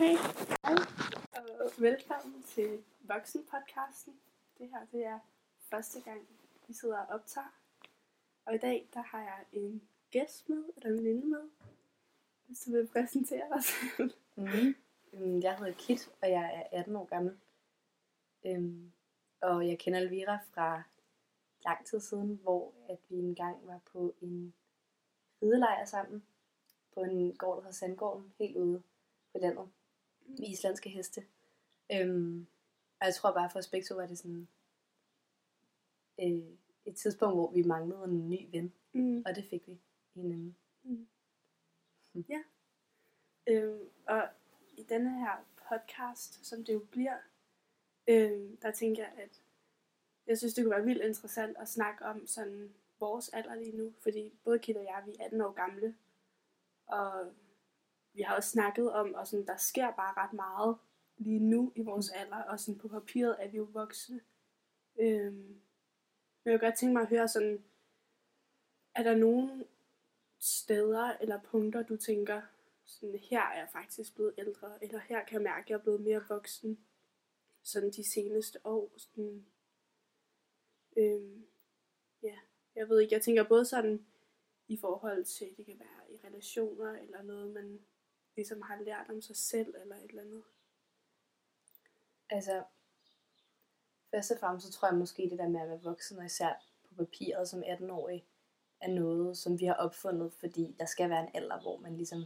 Hej. Og velkommen til Voksenpodcasten. Det her det er første gang, vi sidder og optager. Og i dag der har jeg en gæst med, eller en veninde med. Hvis du vil præsentere dig selv. Mm. Jeg hedder Kit, og jeg er 18 år gammel. Øhm, og jeg kender Elvira fra lang tid siden, hvor at vi engang var på en ridelejr sammen. På en gård, der hedder Sandgården, helt ude på landet. Med islandske heste. Øhm, og jeg tror bare for os begge to var det sådan øh, et tidspunkt, hvor vi manglede en ny ven. Mm. Og det fik vi hinanden. Øhm, og i denne her podcast, som det jo bliver, øhm, der tænker jeg, at jeg synes, det kunne være vildt interessant at snakke om sådan vores alder lige nu. Fordi både Kit og jeg, vi er 18 år gamle. Og vi har også snakket om, og sådan, der sker bare ret meget lige nu i vores alder. Og sådan på papiret er vi jo voksne. Øhm, men jeg kunne godt tænke mig at høre sådan, er der nogen steder eller punkter, du tænker, sådan, her er jeg faktisk blevet ældre, eller her kan jeg mærke, at jeg er blevet mere voksen, sådan de seneste år. Sådan, øhm, ja, jeg ved ikke, jeg tænker både sådan i forhold til, det kan være i relationer, eller noget, man ligesom har lært om sig selv, eller et eller andet. Altså, først og fremmest så tror jeg måske det der med at være voksen, og især på papiret som 18-årig, er noget, som vi har opfundet, fordi der skal være en alder, hvor man ligesom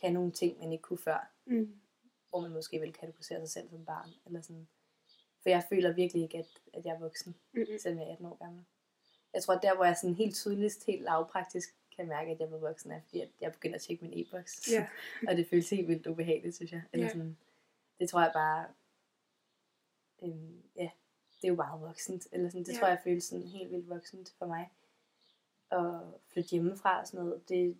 kan nogle ting, man ikke kunne før. Mm. Hvor man måske vil kategorisere sig selv som barn. Eller sådan. For jeg føler virkelig ikke, at, at jeg er voksen, Mm-mm. selvom jeg er 18 år gammel. Jeg tror, at der, hvor jeg sådan helt tydeligst, helt lavpraktisk kan mærke, at jeg blevet voksen, er, fordi jeg begynder at tjekke min e-boks. Ja. og det føles helt vildt ubehageligt, synes jeg. Eller Ja. sådan, det tror jeg bare, øhm, ja, det er jo meget voksent. Eller sådan, det Ja. tror jeg føles sådan helt vildt voksent for mig. Og flytte hjemmefra og sådan noget, det,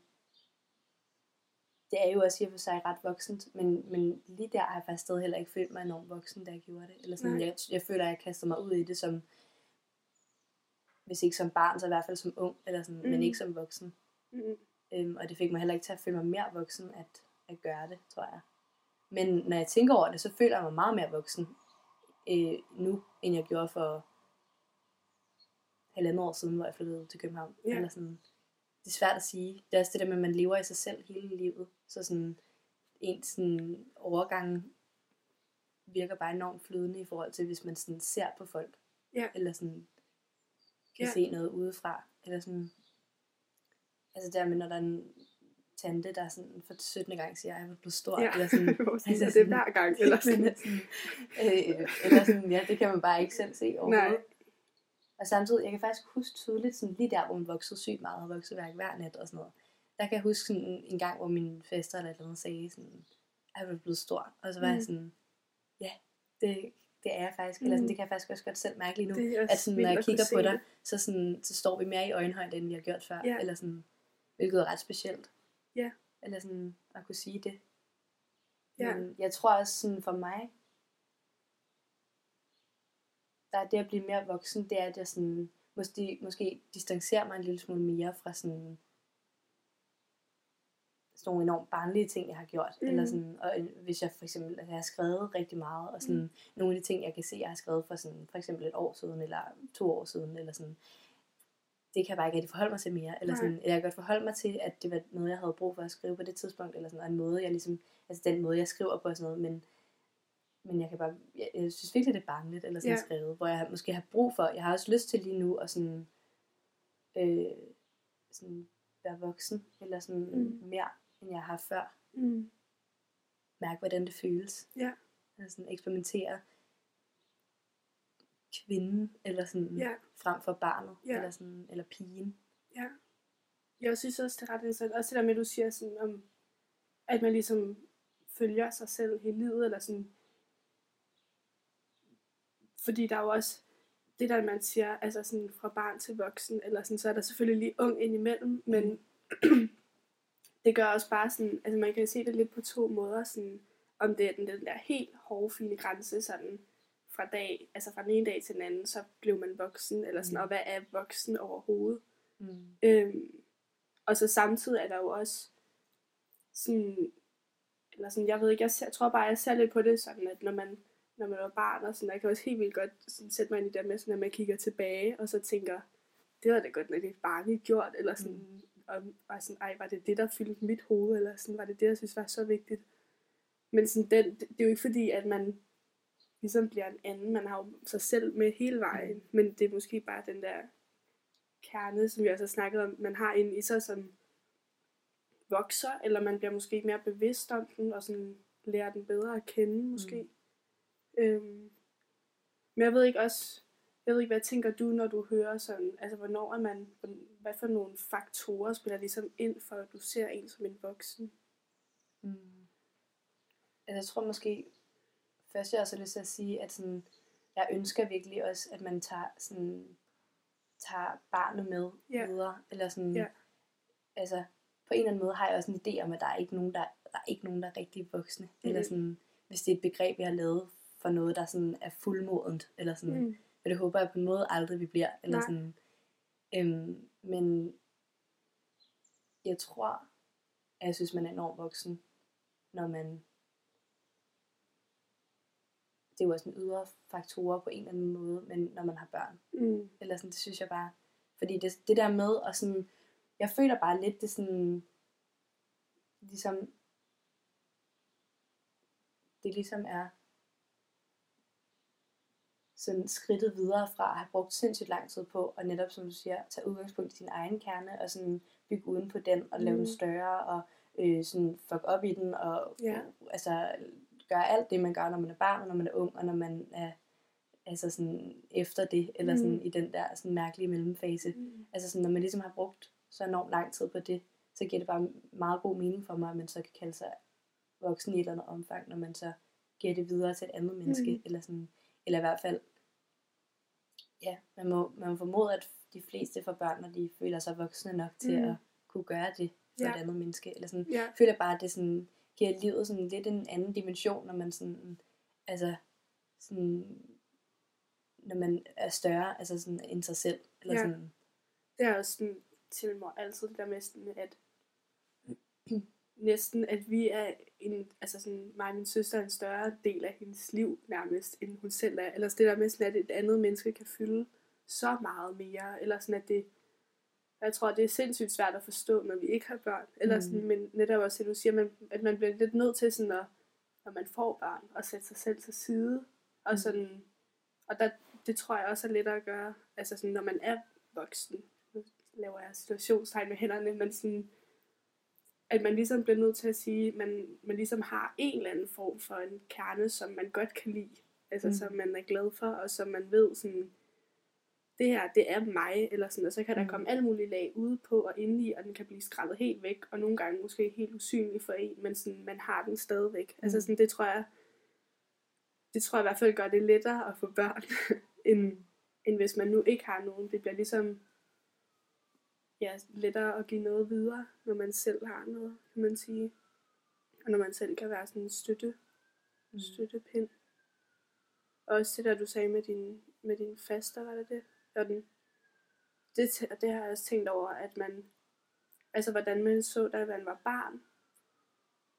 det er jo også i og for sig ret voksent, men, men lige der har jeg faktisk stadig heller ikke følt mig enormt voksen, da jeg gjorde det. Eller sådan, Nej. jeg, jeg føler, at jeg kaster mig ud i det som, hvis ikke som barn, så i hvert fald som ung, eller sådan, mm. men ikke som voksen. Mm. Øhm, og det fik mig heller ikke til at føle mig mere voksen at, at gøre det, tror jeg. Men når jeg tænker over det, så føler jeg mig meget mere voksen øh, nu, end jeg gjorde for halvandet år siden, hvor jeg flyttede til København. Ja. Eller sådan, det er svært at sige. Det er også det der med, at man lever i sig selv hele livet. Så sådan, en sådan overgang virker bare enormt flydende i forhold til, hvis man sådan ser på folk. Ja. Eller sådan kan Ja. se noget udefra. Eller sådan, altså der med, når der er en tante, der sådan for 17. gang siger, at jeg er blevet stor. Ja. Eller sådan, altså er det sådan- hver gang, eller sådan. Sådan, øh, eller sådan, ja, det kan man bare ikke selv se overhovedet. Nej. Og samtidig, jeg kan faktisk huske tydeligt, sådan lige der, hvor man voksede sygt meget, og voksede værk hver nat og sådan noget. Der kan jeg huske sådan en, en gang, hvor min fester eller et eller andet sagde sådan, at jeg er blevet stor. Og så var. Mm. jeg sådan, ja, det, det er jeg faktisk. Eller sådan, Mm. det kan jeg faktisk også godt selv mærke lige nu. At sådan, når jeg kigger på dig, så, sådan, så står vi mere i øjenhøjde, end vi har gjort før. Ja. Eller sådan, hvilket er ret specielt. Ja. Eller sådan, at kunne sige det. Ja. Men jeg tror også sådan for mig, der er det at blive mere voksen, det er, at jeg sådan, måske, måske distancerer mig en lille smule mere fra sådan, sådan nogle enormt barnlige ting, jeg har gjort. Mm. Eller sådan, og øh, hvis jeg for eksempel, altså jeg har skrevet rigtig meget, og sådan, mm. nogle af de ting, jeg kan se, jeg har skrevet for sådan, for eksempel et år siden, eller to år siden, eller sådan, det kan jeg bare ikke rigtig forholde mig til mere. Eller, sådan, eller jeg kan godt forholde mig til, at det var noget, jeg havde brug for at skrive på det tidspunkt, eller sådan, og en måde, jeg ligesom, altså den måde, jeg skriver på og sådan noget, men, men jeg kan bare, jeg, jeg synes virkelig, det er barnligt, eller sådan Ja. skrevet, hvor jeg måske har brug for, jeg har også lyst til lige nu at sådan, øh, sådan være voksen, eller sådan mm. mere, end jeg har før. Mm. Mærke, hvordan det føles. Ja. Eller sådan eksperimentere kvinden, eller sådan Ja. frem for barnet, Ja. eller, sådan, eller pigen. Ja. Jeg synes også, det er ret interessant. Også det der med, at du siger sådan om, at man ligesom følger sig selv hele livet, eller sådan. Fordi der er jo også det der, man siger, altså sådan fra barn til voksen, eller sådan, så er der selvfølgelig lige ung indimellem, men det gør også bare sådan, altså man kan se det lidt på to måder, sådan, om det er den, den der helt hårde, fine grænse, sådan fra dag, altså fra den ene dag til den anden, så blev man voksen, eller sådan, Mm. og hvad er voksen overhovedet? Mm. Øhm, og så samtidig er der jo også sådan eller sådan, jeg ved ikke, jeg, ser, jeg tror bare, jeg ser lidt på det sådan, at når man, når man var barn, og sådan, jeg kan også helt vildt godt sådan, sætte mig ind i det med, sådan, at man kigger tilbage, og så tænker, det var da godt nok lidt barnligt gjort, eller sådan, mm. Og, og sådan, ej, var det det, der fyldte mit hoved, eller sådan, var det det, jeg synes var så vigtigt. Men sådan, den, det, det er jo ikke fordi, at man ligesom bliver en anden, man har jo sig selv med hele vejen, mm. men det er måske bare den der kerne, som vi også har snakket om, man har inde i sig, som vokser, eller man bliver måske mere bevidst om den, og sådan lærer den bedre at kende, måske. Mm. Øhm, men jeg ved ikke også, jeg ved ikke, hvad tænker du, når du hører sådan, altså hvornår er man, hvad for nogle faktorer spiller ligesom ind, for at du ser en som en voksen? Mm. Altså, jeg tror måske, først jeg også har lyst til at sige, at sådan, jeg ønsker virkelig også, at man tager, sådan, tager barnet med yeah. videre, eller sådan, yeah. altså, på en eller anden måde har jeg også en idé om, at der er ikke nogen, der, der, er, ikke nogen, der er rigtig voksne. Mm. Eller sådan, hvis det er et begreb, jeg har lavet for noget, der sådan er fuldmodent. Eller sådan, mm. Og det håber jeg på en måde aldrig, vi bliver. Eller Nej. sådan, øhm, men jeg tror, at jeg synes, man er enormt voksen, når man... Det er jo også en ydre faktorer på en eller anden måde, men når man har børn. Mm. Eller sådan, det synes jeg bare... Fordi det, det der med at sådan jeg føler bare lidt, det sådan, ligesom, det ligesom er sådan skridtet videre fra at have brugt sindssygt lang tid på, og netop som du siger, tage udgangspunkt i din egen kerne, og sådan bygge uden på den, og lave mm. den større, og øh, sådan fuck op i den, og ja. altså gøre alt det, man gør, når man er barn, og når man er ung, og når man er altså sådan efter det, eller sådan mm. i den der sådan mærkelige mellemfase. Mm. Altså sådan, når man ligesom har brugt så enormt lang tid på det, så giver det bare meget god mening for mig, at man så kan kalde sig voksen i et eller andet omfang, når man så giver det videre til et andet menneske, mm. eller sådan, eller i hvert fald, ja, man må, man må formode, at de fleste får børn, når de føler sig voksne nok til mm. at kunne gøre det for ja. et andet menneske, eller sådan, ja. føler bare, at det sådan, giver livet sådan lidt en anden dimension, når man sådan, altså, sådan, når man er større, altså sådan, end sig selv, eller ja. sådan. Det er også sådan, til min mor altid det der med sådan, at næsten, at vi er en, altså sådan, mig og min søster er en større del af hendes liv nærmest, end hun selv er. Eller det der med sådan, at et andet menneske kan fylde så meget mere. Eller sådan, at det, jeg tror, det er sindssygt svært at forstå, når vi ikke har børn. Eller mm. sådan, men netop også, at du siger, man, at man bliver lidt nødt til sådan at, når man får børn, og sætte sig selv til side. Og mm. sådan, og der, det tror jeg også er lettere at gøre, altså sådan, når man er voksen laver jeg situationstegn med hænderne, men sådan, at man ligesom bliver nødt til at sige, at man, man ligesom har en eller anden form for en kerne, som man godt kan lide, altså mm. som man er glad for, og som man ved sådan, det her, det er mig, eller sådan, og så kan der mm. komme alle mulige lag ude på og indeni, og den kan blive skrællet helt væk, og nogle gange måske helt usynlig for en, men sådan, man har den stadigvæk. Altså mm. Altså sådan, det tror jeg, det tror jeg i hvert fald gør det lettere at få børn, end, end hvis man nu ikke har nogen. Det bliver ligesom ja, lettere at give noget videre, når man selv har noget, kan man sige. Og når man selv kan være sådan en støtte, mm. støttepind. Og også det der, du sagde med din, med din faster, var det det? Og den, det, det har jeg også tænkt over, at man, altså hvordan man så, da man var barn,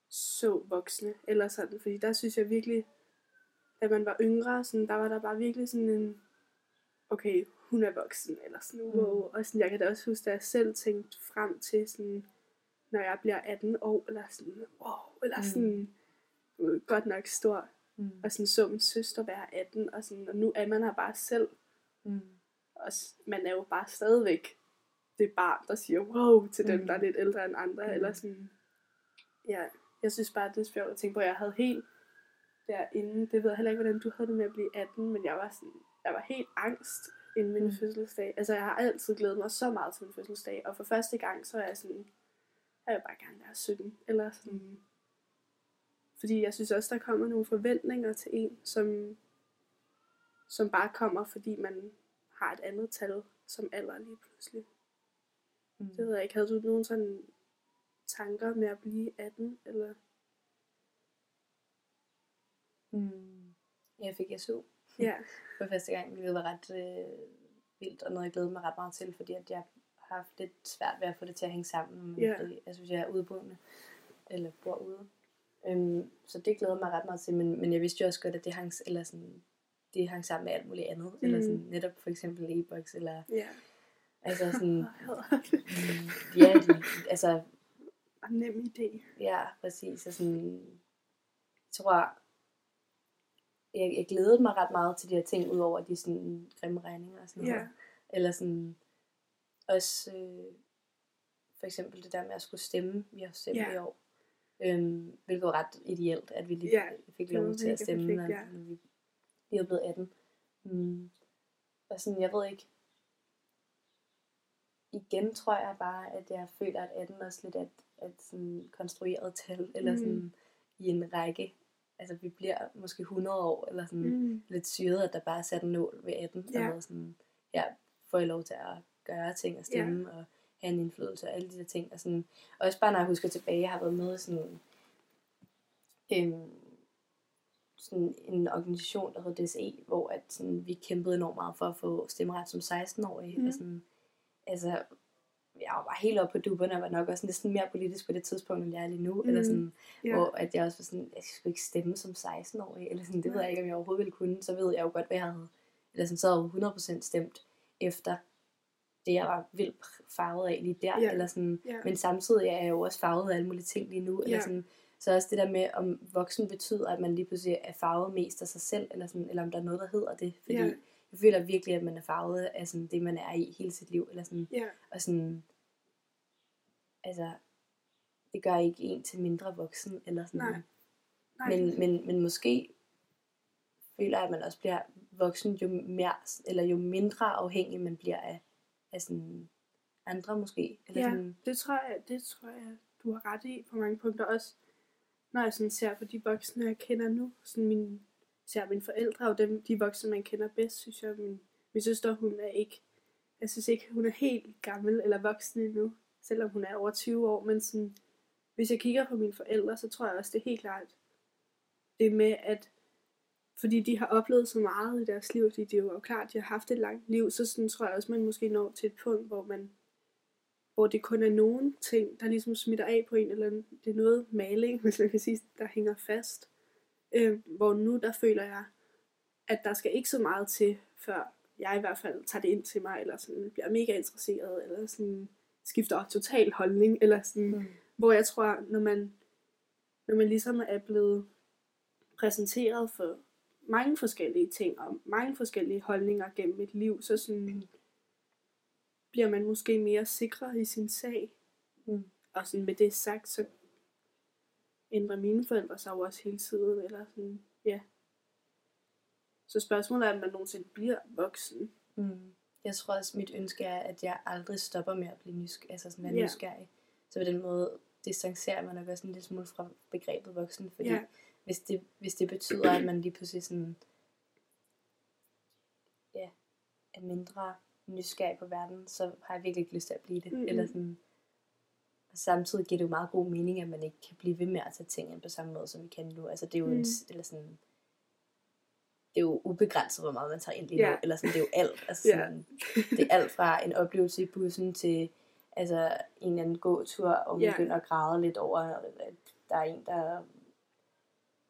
så voksne, eller sådan, fordi der synes jeg virkelig, da man var yngre, sådan, der var der bare virkelig sådan en, okay, hun er voksen, eller sådan, wow. Mm. Og sådan, jeg kan da også huske, at jeg selv tænkte frem til, sådan, når jeg bliver 18 år, eller sådan, wow, eller mm. sådan, godt nok stor, mm. og sådan så min søster være 18, og, sådan, og nu er man her bare selv. Mm. Og man er jo bare stadigvæk det barn, der siger wow til dem, mm. der er lidt ældre end andre, mm. eller sådan, ja, jeg synes bare, det er sjovt at tænke på, at jeg havde helt derinde, det ved jeg heller ikke, hvordan du havde det med at blive 18, men jeg var sådan, jeg var helt angst inden min mm. fødselsdag. Altså, jeg har altid glædet mig så meget til min fødselsdag, og for første gang, så er jeg sådan, jeg vil bare gerne være 17, eller sådan. Mm. Fordi jeg synes også, der kommer nogle forventninger til en, som, som bare kommer, fordi man har et andet tal som alder lige pludselig. Mm. Det ved jeg ikke. Havde du nogen sådan tanker med at blive 18, eller? Mm. Jeg fik SU Ja. for første gang, hvilket var ret øh, vildt, og noget jeg glæder mig ret meget til, fordi at jeg har haft lidt svært ved at få det til at hænge sammen. Men ja. jeg synes, jeg er udeboende, eller bor ude. Øhm, så det glæder mig ret meget til, men, men jeg vidste jo også godt, at det hang, eller sådan, det hang sammen med alt muligt andet. Mm. Eller sådan, netop for eksempel e-boks, eller Ja. altså sådan, ja, de, altså, Og nem idé. ja, præcis. Og sådan, jeg tror, jeg, jeg glædede mig ret meget til de her ting, udover de sådan grimme regninger og sådan noget. Eller sådan, også øh, for eksempel det der med at skulle stemme. Vi har stemt Ja. i år. Øhm, hvilket var ret ideelt, at vi lige Ja, fik lov til at stemme, perfekt, når, ja. når vi lige er blevet 18. Mm. Og sådan, jeg ved ikke, igen tror jeg bare, at jeg føler, at 18 også lidt er et, et sådan konstrueret tal, eller Mm. sådan i en række. Altså, vi bliver måske 100 år, eller sådan Mm. lidt syret, at der bare er sat en nål ved 18, Ja. og noget sådan, ja, får jeg lov til at gøre ting og stemme, ja. og have en indflydelse og alle de der ting. Og sådan, også bare når jeg husker tilbage, jeg har været med i sådan, øhm, sådan en organisation, der hedder DSE, hvor at sådan, vi kæmpede enormt meget for at få stemmeret som 16-årige. Mm. Og sådan, altså, jeg var bare helt oppe på dupperne, og var nok også næsten mere politisk på det tidspunkt, end jeg er lige nu. Mm. Eller sådan, Ja. hvor at jeg også var sådan, jeg skulle ikke stemme som 16-årig, eller sådan, det ved Nej. jeg ikke, om jeg overhovedet ville kunne, så ved jeg jo godt, hvad jeg havde, eller sådan, så havde jeg jo 100% stemt efter det, jeg var vildt farvet af lige der, Ja. eller sådan, Ja. men samtidig er jeg jo også farvet af alle mulige ting lige nu, eller Ja. sådan, så også det der med, om voksen betyder, at man lige pludselig er farvet mest af sig selv, eller, sådan, eller om der er noget, der hedder det, fordi Ja. Jeg føler virkelig, at man er farvet af sådan, det, man er i hele sit liv, eller sådan, Ja. og sådan, altså, det gør ikke en til mindre voksen, eller sådan, Nej. Nej. men, men, men måske føler jeg, at man også bliver voksen, jo, mere, eller jo mindre afhængig man bliver af, af sådan andre måske. Eller Ja, sådan, det tror jeg, det tror jeg, du har ret i på mange punkter også. Når jeg sådan ser på de voksne, jeg kender nu, sådan min, ser mine forældre og dem, de voksne, man kender bedst, synes jeg, min, min søster, hun er ikke, jeg synes ikke, hun er helt gammel eller voksen endnu, selvom hun er over 20 år, men sådan, hvis jeg kigger på mine forældre, så tror jeg også, det er helt klart det med, at fordi de har oplevet så meget i deres liv, fordi det er jo klart, de har haft et langt liv, så sådan tror jeg også, man måske når til et punkt, hvor man hvor det kun er nogen ting, der ligesom smitter af på en, eller det er noget maling, hvis man kan sige, der hænger fast. Øh, hvor nu, der føler jeg, at der skal ikke så meget til, før jeg i hvert fald tager det ind til mig, eller sådan bliver mega interesseret, eller sådan skifter total holdning, eller sådan, mm. hvor jeg tror, når man, når man ligesom er blevet præsenteret for mange forskellige ting, og mange forskellige holdninger gennem et liv, så sådan bliver man måske mere sikker i sin sag. Mm. Og sådan med det sagt, så ændrer mine forældre sig jo også hele tiden, eller sådan, ja. Så spørgsmålet er, om man nogensinde bliver voksen. Mm. Jeg tror også, mit ønske er, at jeg aldrig stopper med at blive nysgerrig, altså sådan Ja. nysgerrig. Så på den måde distancerer man nok også en lille smule fra begrebet voksen, fordi Ja. hvis, det, hvis det betyder, at man lige pludselig sådan, ja, er mindre nysgerrig på verden, så har jeg virkelig ikke lyst til at blive det. Mhm. Eller sådan, og samtidig giver det jo meget god mening, at man ikke kan blive ved med at tage ting ind på samme måde, som vi kan nu. Altså det er jo, mm. en, eller sådan, det er jo ubegrænset, hvor meget man tager ind lige nu. Eller sådan, det er jo alt. Altså sådan, det er alt fra en oplevelse i bussen til altså, en eller anden gåtur, og man Ja. begynder at græde lidt over, at der er en, der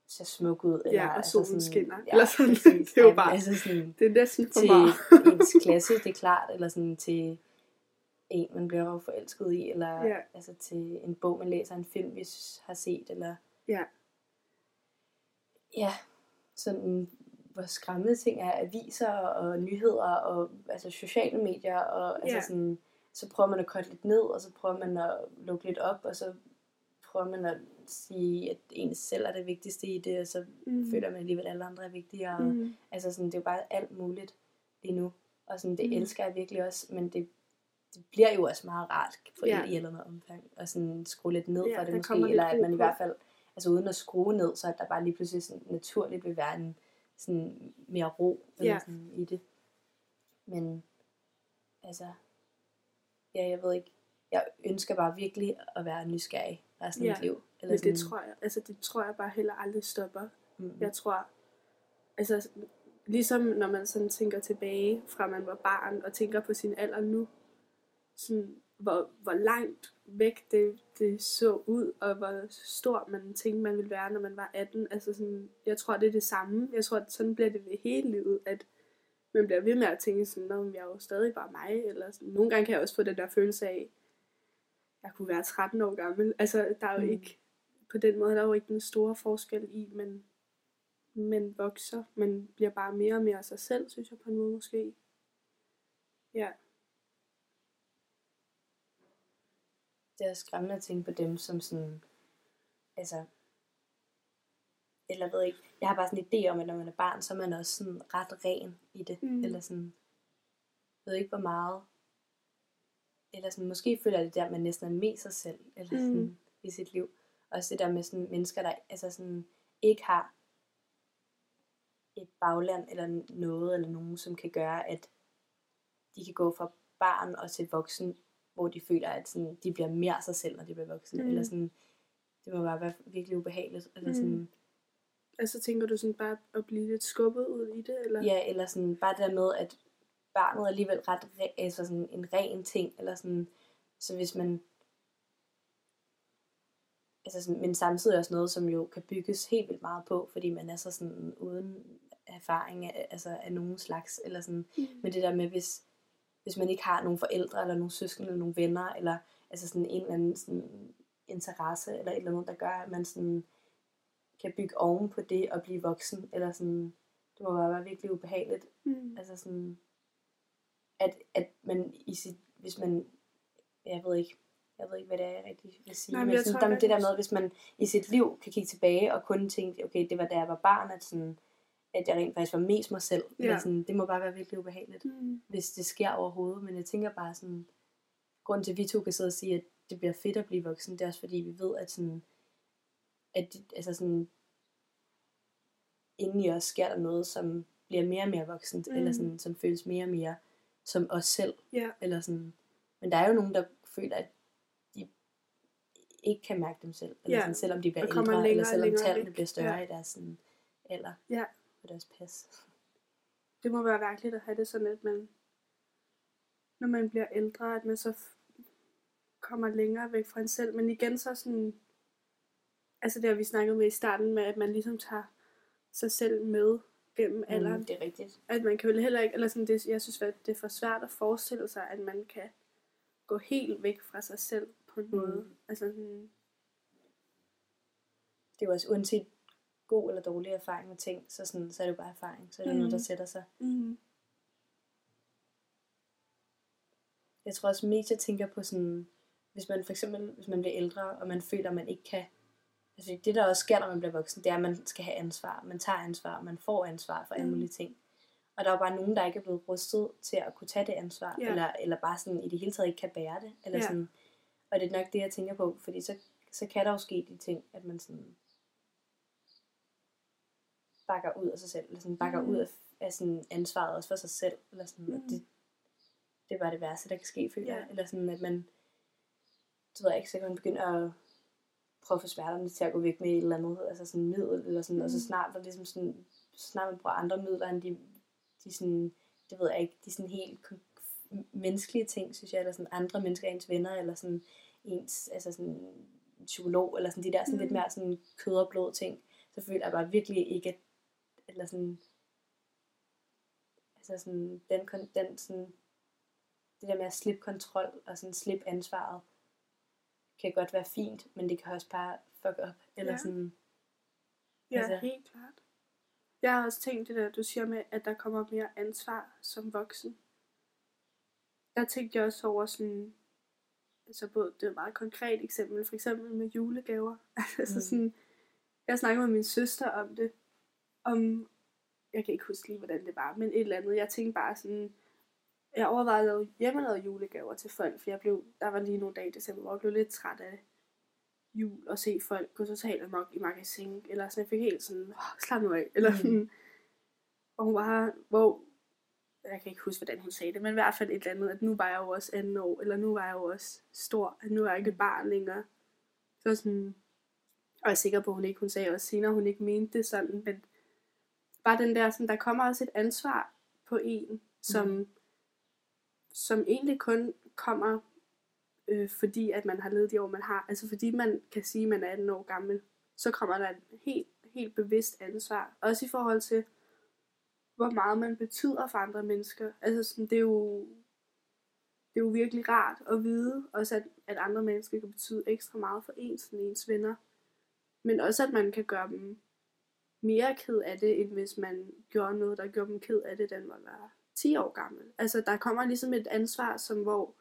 ser smuk ud. Eller, Ja, og altså solen sådan, skinner. Ja, Eller sådan. præcis. Det er jo bare- Altså sådan, Det er næsten for til meget. ens klasse, det er klart, eller sådan til en, man bliver jo forelsket i, eller Ja. altså til en bog, man læser, en film, vi har set, eller Ja. ja, sådan hvor skræmmende ting er aviser og nyheder og altså sociale medier og altså Ja. sådan, så prøver man at korte lidt ned og så prøver man at lukke lidt op og så prøver man at sige at ens selv er det vigtigste i det og så Mm. føler man alligevel at alle andre er vigtigere Mm. altså sådan det er jo bare alt muligt lige nu og sådan det Mm. elsker jeg virkelig også men det det bliver jo også meget rart for Ja. i eller andet omfang og sådan skrue lidt ned Ja, for det måske eller at man i hvert fald altså uden at skrue ned, så at der bare lige pludselig sådan naturligt vil være en sådan mere ro Ja. sådan i det. Men altså, ja, jeg ved ikke, jeg ønsker bare virkelig at være nysgerrig resten af Ja, mit liv. Eller Men sådan, det tror jeg, altså det tror jeg bare heller aldrig stopper. mm, Jeg tror, altså ligesom når man sådan tænker tilbage fra man var barn og tænker på sin alder nu, sådan, hvor, hvor langt væk det, det så ud, og hvor stor man tænkte, man ville være, når man var 18. Altså sådan, jeg tror, det er det samme. Jeg tror, at sådan bliver det ved hele livet, at man bliver ved med at tænke sådan, om jeg er jo stadig bare mig, eller sådan. Nogle gange kan jeg også få den der følelse af, at jeg kunne være 13 år gammel. Altså, der er jo Mm. ikke, på den måde, der er jo ikke den store forskel i, men man vokser, man bliver bare mere og mere sig selv, synes jeg på en måde måske. Ja. Det er skræmmende at tænke på dem som sådan, altså, eller ved ikke, jeg har bare sådan en idé om, at når man er barn, så er man også sådan ret ren i det, Mm. eller sådan, ved ikke hvor meget, eller sådan, måske føler jeg det der, at man næsten er med sig selv, eller Mm. sådan, i sit liv. Også det der med sådan mennesker, der altså sådan, ikke har et bagland, eller noget, eller nogen, som kan gøre, at de kan gå fra barn og til voksen, hvor de føler, at sådan, de bliver mere sig selv, når de bliver voksen. Mm. Mm. Eller sådan, det må bare være virkelig ubehageligt. Eller Mm. sådan, Altså tænker du sådan bare at blive lidt skubbet ud i det, eller? Ja, eller sådan bare det der med, at barnet er alligevel ret re- altså sådan en ren ting, eller sådan, så hvis man, altså sådan, men samtidig også noget, som jo kan bygges helt vildt meget på, fordi man er så sådan uden erfaring af, altså af nogen slags, eller sådan, Mm. men det der med, hvis, hvis man ikke har nogen forældre, eller nogle søskende, eller nogle venner, eller altså sådan en eller anden sådan interesse, eller et eller andet, der gør, at man sådan kan bygge oven på det og blive voksen, eller sådan, det må bare være virkelig ubehageligt. Mm. Altså sådan, at, at man i sit, hvis man, jeg ved ikke, jeg ved ikke, hvad det er, jeg rigtig vil sige, Nej, men men sådan, tror der, det der med, hvis man i sit liv kan kigge tilbage og kun tænke, okay, det var da jeg var barn, at, sådan, at jeg rent faktisk var mest mig selv. Ja. Eller sådan, det må bare være virkelig ubehageligt, Mm. hvis det sker overhovedet. Men jeg tænker bare sådan, grunden til, at vi to kan sidde og sige, at det bliver fedt at blive voksen, det er også fordi, vi ved, at sådan, at altså sådan, inden i os sker der noget, som bliver mere og mere voksent, Mm. eller sådan, som føles mere og mere som os selv. Ja. Eller sådan. Men der er jo nogen, der føler, at de ikke kan mærke dem selv. Eller Ja, sådan, selvom de bliver ældre, eller selvom tallene bliver større Ja. i deres sådan, alder Ja. På deres pas. Det må være værkeligt at have det sådan, at man, når man bliver ældre, at man så kommer længere væk fra en selv. Men igen så sådan, altså det har vi snakket med i starten med, at man ligesom tager sig selv med gennem alderen. Mm, det er rigtigt. At man kan jo heller ikke, eller sådan, det, jeg synes, at det er for svært at forestille sig, at man kan gå helt væk fra sig selv på en Mm. måde. Altså sådan, Det er jo også uanset god eller dårlig erfaring med ting, så, sådan, så er det jo bare erfaring. Så er det mm. noget, der Mm. sætter sig. mm, Jeg tror også mest, jeg tænker på sådan, hvis man for eksempel, hvis man bliver ældre, og man føler, at man ikke kan, altså det der også sker, når man bliver voksen, det er, at man skal have ansvar. Man tager ansvar, man får ansvar for alle Mm. mulige ting. Og der er jo bare nogen, der ikke er blevet rustet til at kunne tage det ansvar, Ja. eller, eller bare sådan i det hele taget ikke kan bære det. Eller Ja. sådan. Og det er nok det, jeg tænker på, fordi så, så kan der jo ske de ting, at man sådan bakker ud af sig selv, eller sådan bakker Mm. ud af, af sådan ansvaret også for sig selv, eller sådan, mm. Det, det er bare det værste, der kan ske, føler jeg. Eller sådan, at man, så ved jeg ikke, så kan man begynde at prøve at få smerterne til at gå væk med et eller andet, altså sådan middel, eller sådan, mm. og så Mm. snart der ligesom sådan, så snart man bruger andre midler, end de, de sådan, det ved jeg ikke, de sådan helt menneskelige ting, synes jeg, eller sådan andre mennesker, ens venner, eller sådan ens, altså sådan psykolog, eller sådan de der sådan mm. lidt mere sådan kød og blod ting, så føler jeg bare virkelig ikke, at, eller sådan, altså sådan, den, den sådan, det der med at slippe kontrol, og sådan slippe ansvaret, kan godt være fint, men det kan også bare fuck op, eller Ja. sådan, ja, Altså- helt klart. Jeg har også tænkt det der, du siger med, at der kommer mere ansvar som voksen. Der tænkte jeg også over sådan, altså både, det er et meget konkret eksempel, for eksempel med julegaver. altså Mm. sådan, jeg snakkede med min søster om det, om, jeg kan ikke huske lige, hvordan det var, men et eller andet. Jeg tænkte bare sådan, jeg overvejede at lave hjemmelavede julegaver til folk, for jeg blev, der var lige nogle dage i december, hvor jeg blev lidt træt af jul og se folk gå totalt amok i magasin, eller sådan, jeg fik helt sådan, slap nu af, eller Mm. sådan, og hun var, hvor, jeg kan ikke huske, hvordan hun sagde det, men i hvert fald et eller andet, at nu var jeg jo også anden år, eller nu var jeg jo også stor, at nu er jeg ikke et barn længere. Så sådan, og jeg er sikker på, at hun ikke, hun sagde også senere, hun ikke mente det sådan, men bare den der, sådan, der kommer også et ansvar på en, som, Mhm. som egentlig kun kommer øh, fordi at man har levet de år, man har. Altså fordi man kan sige, at man er 18 år gammel, så kommer der et helt, helt bevidst ansvar. Også i forhold til, hvor meget man betyder for andre mennesker. Altså sådan, det er jo det er jo virkelig rart at vide, også at, at andre mennesker kan betyde ekstra meget for ens, end ens venner. Men også at man kan gøre dem mere ked af det, end hvis man gjorde noget, der gjorde dem ked af det, da man var 10 år gammel. Altså der kommer ligesom et ansvar, som hvor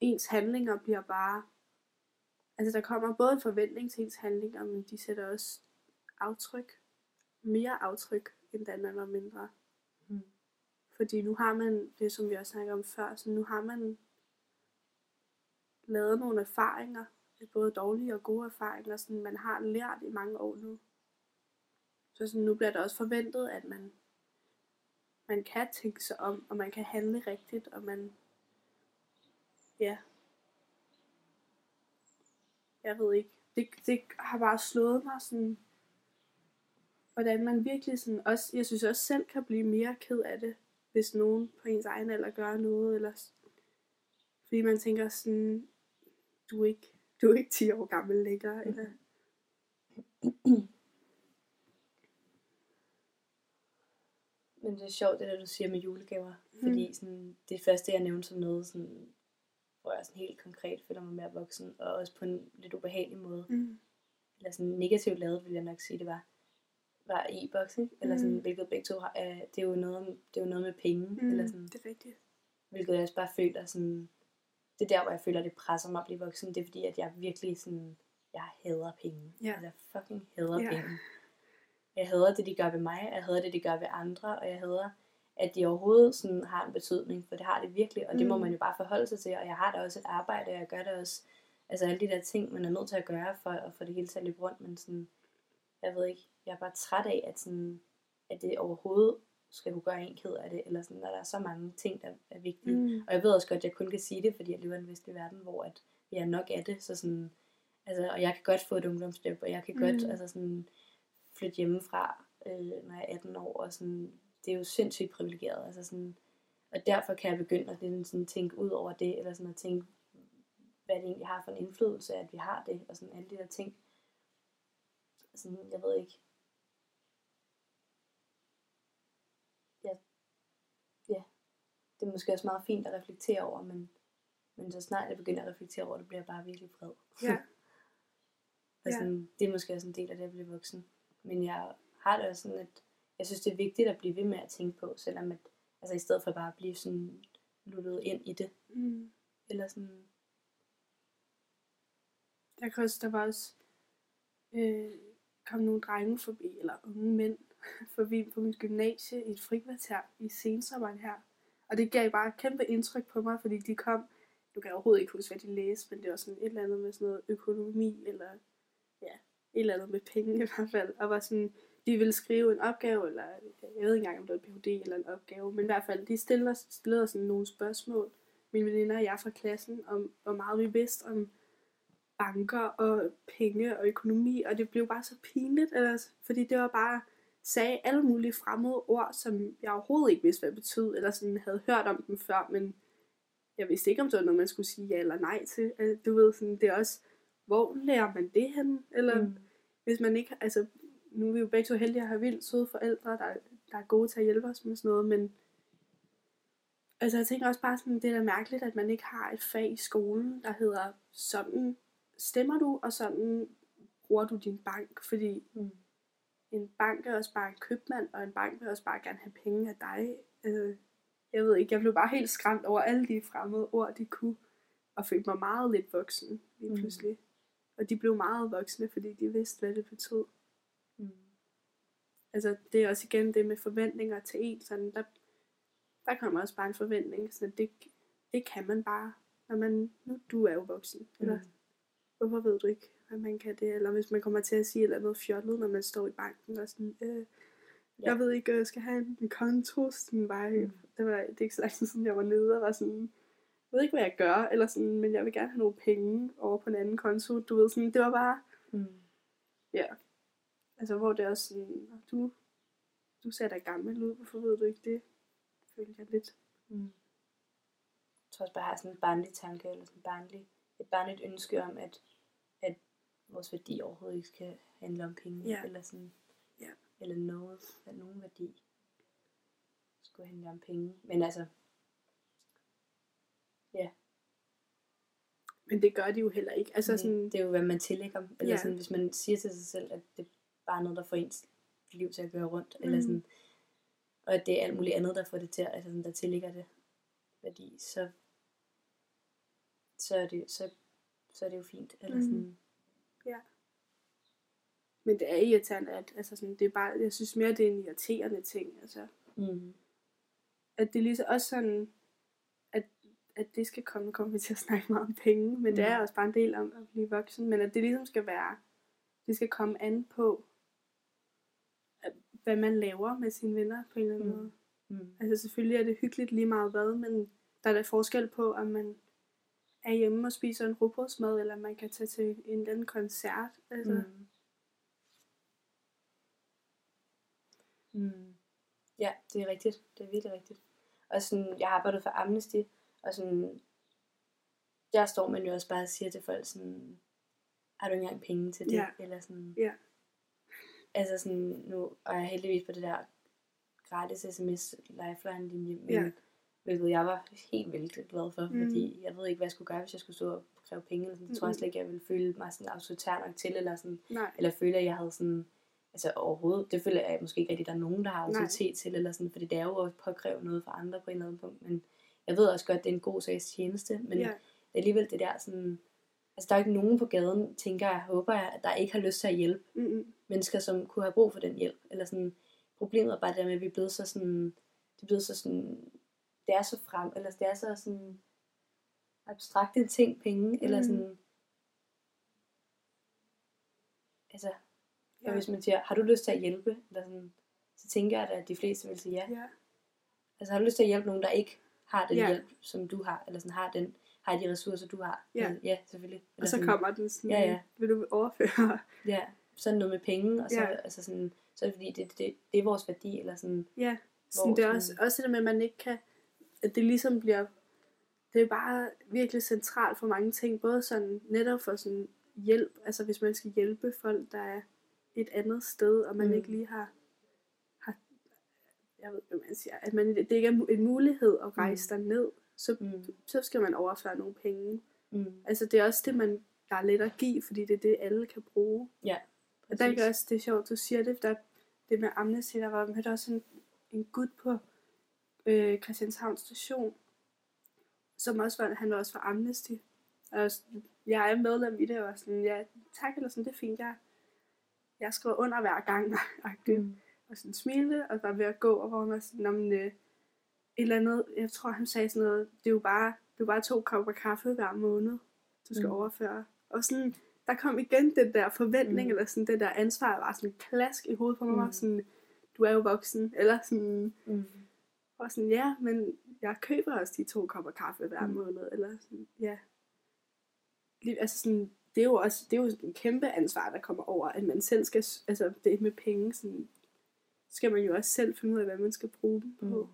ens handlinger bliver bare... Altså der kommer både en forventning til ens handlinger, men de sætter også aftryk. Mere aftryk, end da man var mindre. Mm. Fordi nu har man, det som vi også snakkede om før, så nu har man lavet nogle erfaringer, både dårlige og gode erfaringer, som man har lært i mange år nu. Så sådan, nu bliver der også forventet, at man, man kan tænke sig om, og man kan handle rigtigt, og man, ja, jeg ved ikke, det, det har bare slået mig sådan, hvordan man virkelig sådan, også, jeg synes også selv kan blive mere ked af det, hvis nogen på ens egen alder gør noget, eller fordi man tænker sådan, du er ikke, du er ikke 10 år gammel længere, eller Men det er sjovt, det der du siger med julegaver. Mm. Fordi sådan, det første, jeg nævnte som noget, sådan, hvor jeg sådan helt konkret føler mig mere voksen, og også på en lidt ubehagelig måde, mm. eller sådan negativt lavet, vil jeg nok sige, det var, var e-boks? Eller sådan, Mm. hvilket begge to har, øh, det er jo noget, det er jo noget med penge, Mm. eller sådan, det er rigtigt. hvilket jeg også bare føler sådan, det er der, hvor jeg føler, det presser mig at blive voksen, det er fordi, at jeg virkelig sådan, jeg hader penge. Ja. Altså, jeg fucking hader Ja. penge. Jeg hader det, de gør ved mig, jeg hader det, de gør ved andre, og jeg hader, at de overhovedet sådan har en betydning, for det har det virkelig, og det må Mm. man jo bare forholde sig til, og jeg har da også et arbejde, og jeg gør det også, altså alle de der ting, man er nødt til at gøre, for at få det hele til at løbe rundt, men sådan, jeg ved ikke, jeg er bare træt af, at, sådan, at det overhovedet skal kunne gøre en ked af det, eller sådan, når der er så mange ting, der er vigtige. Mm. Og jeg ved også godt, at jeg kun kan sige det, fordi jeg lever i en vestlig verden, hvor at vi er nok af det, så sådan, altså, og jeg kan godt få et ungdomsjob, og jeg kan godt Mm. altså sådan, flytte hjemmefra, øh, når jeg er 18 år, og sådan, det er jo sindssygt privilegeret, altså sådan, og derfor kan jeg begynde at sådan, sådan, tænke ud over det, eller sådan at tænke, hvad det egentlig har for en indflydelse, at vi har det, og sådan alle de der ting. Sådan, jeg ved ikke. Ja, ja, det er måske også meget fint at reflektere over, men, men så snart jeg begynder at reflektere over det, bliver jeg bare virkelig vred. Ja. Og Ja. sådan, det er måske også en del af det at blive voksen. Men jeg har det også sådan, at jeg synes, det er vigtigt at blive ved med at tænke på, selvom at, altså i stedet for bare at blive sådan luttet ind i det. Mm. Eller sådan, Der kan også, der var også øh, kom nogle drenge forbi, eller unge mænd forbi på mit gymnasie i et frikvarter i sensommeren her. Og det gav bare et kæmpe indtryk på mig, fordi de kom, du kan overhovedet ikke huske, hvad de læste, men det var sådan et eller andet med sådan noget økonomi, eller et eller andet med penge i hvert fald. Og var sådan, de ville skrive en opgave, eller jeg ved ikke engang, om det var en PhD eller en opgave, men i hvert fald, de stillede, stillede sådan nogle spørgsmål, mine veninder og jeg fra klassen, om hvor meget vi vidste om banker og penge og økonomi, og det blev bare så pinligt, altså, fordi det var bare, sagde alle mulige fremmede ord, som jeg overhovedet ikke vidste, hvad det betød, eller sådan havde hørt om dem før, men jeg vidste ikke, om det var noget, man skulle sige ja eller nej til. Altså, du ved, sådan, det er også, hvor lærer man det hen? Eller mm. mm, hvis man ikke, altså, nu er vi jo begge to heldige at have vildt søde forældre, der, der er gode til at hjælpe os med sådan noget, men altså jeg tænker også bare sådan, det er da mærkeligt, at man ikke har et fag i skolen, der hedder sådan stemmer du, og sådan bruger du din bank, fordi mm, en bank er også bare en købmand, og en bank vil også bare gerne have penge af dig. Øh, jeg ved ikke, jeg blev bare helt skræmt over alle de fremmede ord, de kunne, og følte mig meget lidt voksen lige Mm. Og de blev meget voksne, fordi de vidste, hvad det betød. mm, Altså, det er også igen det med forventninger til en, sådan, der, der kommer også bare en forventning, så det, det kan man bare, når man, nu du er jo voksen, eller mm, hvorfor ved du ikke, at man kan det, eller hvis man kommer til at sige eller andet fjollet, når man står i banken, og sådan, øh, Ja. jeg ved ikke, jeg skal have en, en konto, sådan bare, Mm. det, var, det er ikke så lang tid siden, jeg var nede, og var sådan, jeg ved ikke, hvad jeg gør, eller sådan, men jeg vil gerne have nogle penge over på en anden konto, du ved, sådan, det var bare, mm, Ja. Altså, hvor det er også sådan, "Nå, du, du ser da gammel ud, hvorfor ved du ikke det? Følte jeg lidt. mm. tror også bare, jeg har sådan en barnlig tanke, eller sådan barnlig, et barnligt ønske om, at, at vores værdi overhovedet ikke skal handle om penge, Ja. eller sådan, Ja. eller noget, at nogen værdi skulle handle om penge. Men altså, Men det gør de jo heller ikke. Altså sådan, det er jo, hvad man tillægger. Eller Ja. sådan, hvis man siger til sig selv, at det bare er noget, der får ens liv til at gøre rundt, mm. eller sådan, og at det er alt muligt andet, der får det til, altså sådan, der tillægger det værdi, så, så, er det, så, så er det jo fint. Eller Mhm. sådan, men det er irriterende, at altså sådan, det er bare, jeg synes mere, det er en irriterende ting. Altså, mm. at det er ligesom også sådan, at, det skal komme, nu kommer vi til at snakke meget om penge, men mm. det er Mm. også bare en del om at blive voksen, men at det ligesom skal være, det skal komme an på, at, hvad man laver med sine venner på en eller anden Mm. måde. Mm. Altså selvfølgelig er det hyggeligt lige meget hvad, men der er der forskel på, om man er hjemme og spiser en rugbrødsmad, eller man kan tage til en eller anden koncert. Altså, Mm. Mm. Ja, det er rigtigt. Det er virkelig rigtigt. Og sådan, jeg har arbejdet for Amnesty, og sådan, der står man jo også bare og siger til folk sådan, har du ikke engang penge til det? Ja. Eller sådan, Ja. Altså sådan, nu er jeg heldigvis på det der gratis sms lifeline linje, men Ja. hvilket jeg var helt vildt glad for, Mm. fordi jeg ved ikke, hvad jeg skulle gøre, hvis jeg skulle stå og kræve penge. Eller sådan. Jeg tror Mm-mm. slet ikke, jeg ville føle mig sådan autoritær nok til, eller sådan, Nej. eller føle, at jeg havde sådan, altså overhovedet, det føler jeg måske ikke rigtig, der er nogen, der har autoritet til, eller sådan, fordi det er jo at påkræve noget fra andre på en eller anden punkt, men jeg ved også godt, at det er en god sags tjeneste, men Ja. alligevel det der sådan, altså der er ikke nogen på gaden, tænker jeg, håber jeg, at der ikke har lyst til at hjælpe Mm-mm. mennesker, som kunne have brug for den hjælp, eller sådan, problemet er bare det der med, at vi er blevet så sådan, det er blevet så sådan, det er så frem, eller det er så sådan abstrakte ting, penge, mm. eller sådan, altså, Ja. Hvis man siger, har du lyst til at hjælpe? Eller sådan, så tænker jeg, at de fleste vil sige ja. Ja. Altså har du lyst til at hjælpe nogen, der ikke har den Ja. hjælp, som du har? Eller sådan har, den, har de ressourcer, du har? Ja. Eller, ja, selvfølgelig. Eller Og så sådan, kommer den sådan, Ja, ja. vil du overføre? Ja, sådan noget med penge, og så, Ja. altså sådan, så er det fordi, det, det, det er vores værdi, eller sådan, Ja, sådan, det er også, også det med, at man ikke kan, at det ligesom bliver, det er bare virkelig centralt for mange ting, både sådan netop for sådan hjælp, altså hvis man skal hjælpe folk, der er et andet sted, og man Mm. ikke lige har, jeg ved, hvad man siger, at man, det ikke er en mulighed at rejse mm. ned, så, mm, så skal man overføre nogle penge. mm, Altså det er også det, man, der er let at give, fordi det er det, alle kan bruge. ja, Og der er også, det er sjovt, du siger det, der det med Amnesty, der var mødte også en, en gut på øh, Christianshavn station, som også var, han var også fra Amnesty. Og jeg er medlem i det, og sådan, ja, tak, eller sådan, det er fint, jeg, jeg skriver under hver gang. Mm, og sådan smilte, og var ved at gå, og hvor han var sådan, om øh, et eller andet, jeg tror, han sagde sådan noget, det er jo bare, det er jo bare to kopper kaffe hver måned, du skal Mm. overføre. Og sådan, der kom igen den der forventning, Mm. eller sådan det der ansvar, var sådan en klask i hovedet på mig, Mm. sådan, du er jo voksen, eller sådan, mm, og sådan, ja, men jeg køber også de to kopper kaffe hver Mm. måned, eller sådan, ja. Altså sådan, det er jo også, det er jo en kæmpe ansvar, der kommer over, at man selv skal, altså det med penge, sådan, skal man jo også selv finde ud af, hvad man skal bruge dem på, mm.